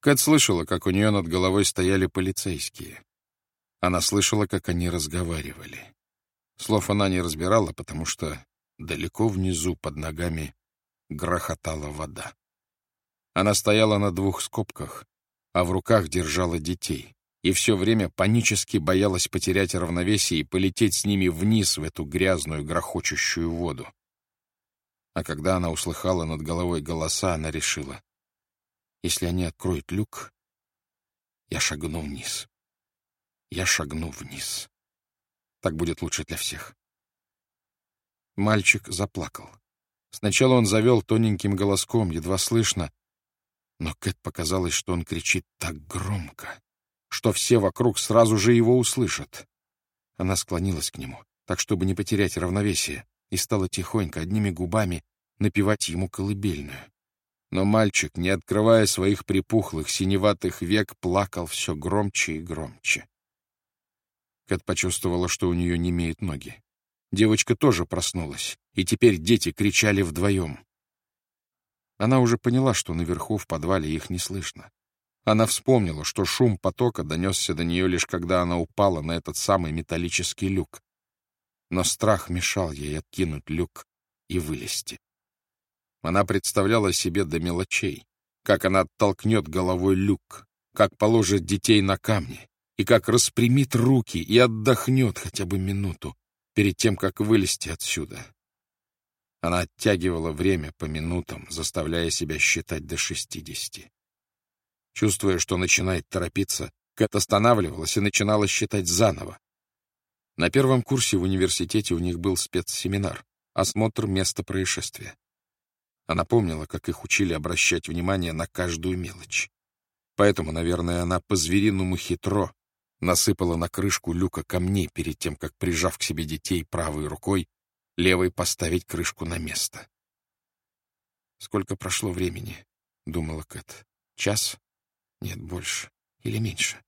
Кэт слышала, как у нее над головой стояли полицейские. Она слышала, как они разговаривали. Слов она не разбирала, потому что далеко внизу под ногами грохотала вода. Она стояла на двух скобках, а в руках держала детей, и все время панически боялась потерять равновесие и полететь с ними вниз в эту грязную, грохочущую воду. А когда она услыхала над головой голоса, она решила, если они откроют люк, я шагну вниз. Я шагну вниз. Так будет лучше для всех. Мальчик заплакал. Сначала он завел тоненьким голоском, едва слышно, но Кэт показалось, что он кричит так громко, что все вокруг сразу же его услышат. Она склонилась к нему, так, чтобы не потерять равновесие, и стала тихонько, одними губами, напевать ему колыбельную. Но мальчик, не открывая своих припухлых, синеватых век, плакал все громче и громче. Кэт почувствовала, что у нее не имеют ноги. Девочка тоже проснулась, и теперь дети кричали вдвоем. Она уже поняла, что наверху в подвале их не слышно. Она вспомнила, что шум потока донесся до нее лишь когда она упала на этот самый металлический люк. Но страх мешал ей откинуть люк и вылезти. Она представляла себе до мелочей, как она оттолкнет головой люк, как положит детей на камни, и как распрямит руки и отдохнет хотя бы минуту перед тем, как вылезти отсюда. Она оттягивала время по минутам, заставляя себя считать до шестидесяти. Чувствуя, что начинает торопиться, Кэт останавливалась и начинала считать заново. На первом курсе в университете у них был спецсеминар — осмотр места происшествия. Она помнила, как их учили обращать внимание на каждую мелочь. Поэтому, наверное, она по-звериному хитро насыпала на крышку люка камней перед тем, как, прижав к себе детей правой рукой, левой поставить крышку на место. «Сколько прошло времени?» — думала Кэт. «Час? Нет, больше. Или меньше.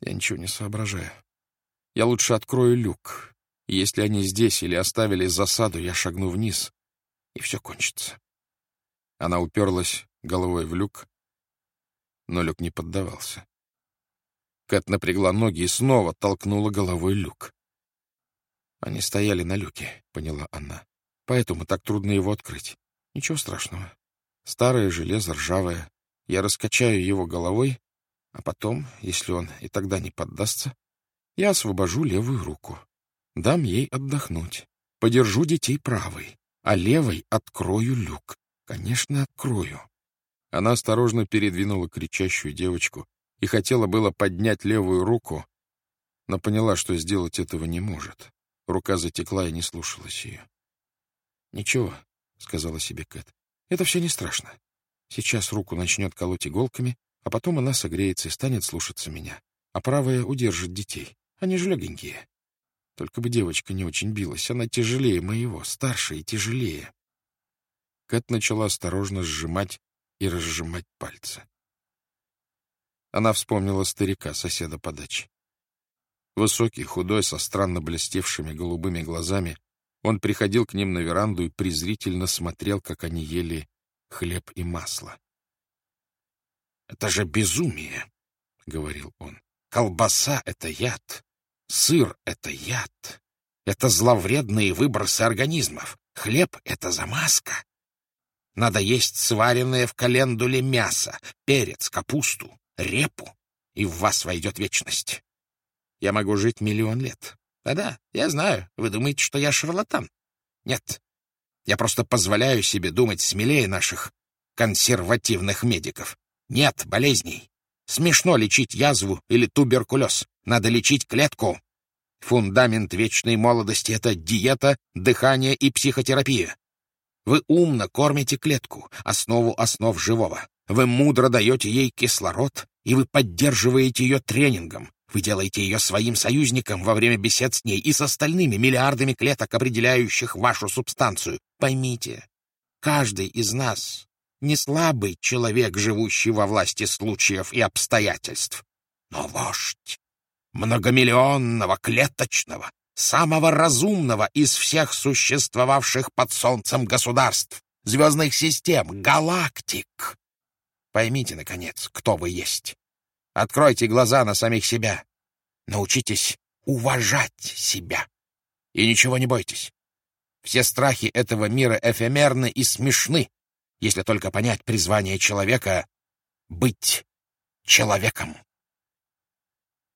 Я ничего не соображаю. Я лучше открою люк. Если они здесь или оставили засаду, я шагну вниз, и все кончится. Она уперлась головой в люк, но люк не поддавался. Кэт напрягла ноги и снова толкнула головой люк. Они стояли на люке, поняла она. Поэтому так трудно его открыть. Ничего страшного. Старое железо ржавое. Я раскачаю его головой, а потом, если он и тогда не поддастся, я освобожу левую руку. Дам ей отдохнуть. Подержу детей правой а левой открою люк. Конечно, открою. Она осторожно передвинула кричащую девочку и хотела было поднять левую руку, но поняла, что сделать этого не может. Рука затекла и не слушалась ее. «Ничего», — сказала себе Кэт, — «это все не страшно. Сейчас руку начнет колоть иголками, а потом она согреется и станет слушаться меня, а правая удержит детей. Они же легенькие. Только бы девочка не очень билась. Она тяжелее моего, старше и тяжелее. Кэт начала осторожно сжимать и разжимать пальцы. Она вспомнила старика, соседа по даче. Высокий, худой, со странно блестевшими голубыми глазами, он приходил к ним на веранду и презрительно смотрел, как они ели хлеб и масло. «Это же безумие!» — говорил он. «Колбаса — это яд. Сыр — это яд. Это зловредные выбросы организмов. Хлеб — это замазка. Надо есть сваренное в календуле мясо, перец, капусту, репу, и в вас войдет вечность. Я могу жить миллион лет. Да-да, я знаю, вы думаете, что я шарлатан. Нет, я просто позволяю себе думать смелее наших консервативных медиков. Нет болезней. Смешно лечить язву или туберкулез. Надо лечить клетку. Фундамент вечной молодости — это диета, дыхание и психотерапия. Вы умно кормите клетку, основу основ живого. Вы мудро даете ей кислород, и вы поддерживаете ее тренингом. Вы делаете ее своим союзником во время бесед с ней и с остальными миллиардами клеток, определяющих вашу субстанцию. Поймите, каждый из нас не слабый человек, живущий во власти случаев и обстоятельств, но вождь многомиллионного, клеточного, самого разумного из всех существовавших под солнцем государств, звездных систем, галактик. Поймите, наконец, кто вы есть. Откройте глаза на самих себя. Научитесь уважать себя. И ничего не бойтесь. Все страхи этого мира эфемерны и смешны, если только понять призвание человека — быть человеком.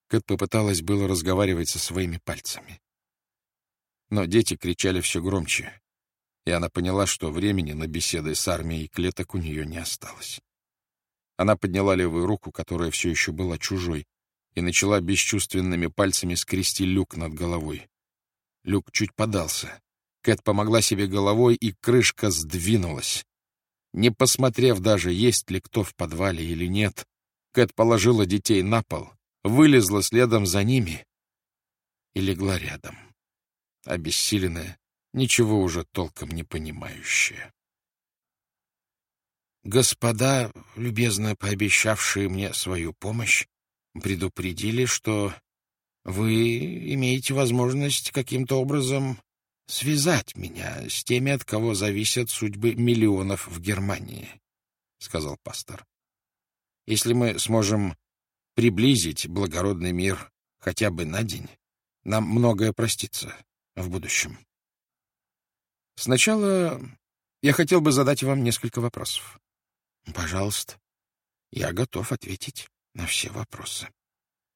Кэт попыталась было разговаривать со своими пальцами. Но дети кричали все громче, и она поняла, что времени на беседы с армией клеток у нее не осталось. Она подняла левую руку, которая все еще была чужой, и начала бесчувственными пальцами скрести люк над головой. Люк чуть подался. Кэт помогла себе головой, и крышка сдвинулась. Не посмотрев даже, есть ли кто в подвале или нет, Кэт положила детей на пол, вылезла следом за ними и легла рядом, обессиленная, ничего уже толком не понимающая. Господа, любезно пообещавшие мне свою помощь, предупредили, что вы имеете возможность каким-то образом связать меня с теми, от кого зависят судьбы миллионов в Германии, — сказал пастор. Если мы сможем приблизить благородный мир хотя бы на день, нам многое простится в будущем. Сначала я хотел бы задать вам несколько вопросов. Пожалуйста, я готов ответить на все вопросы.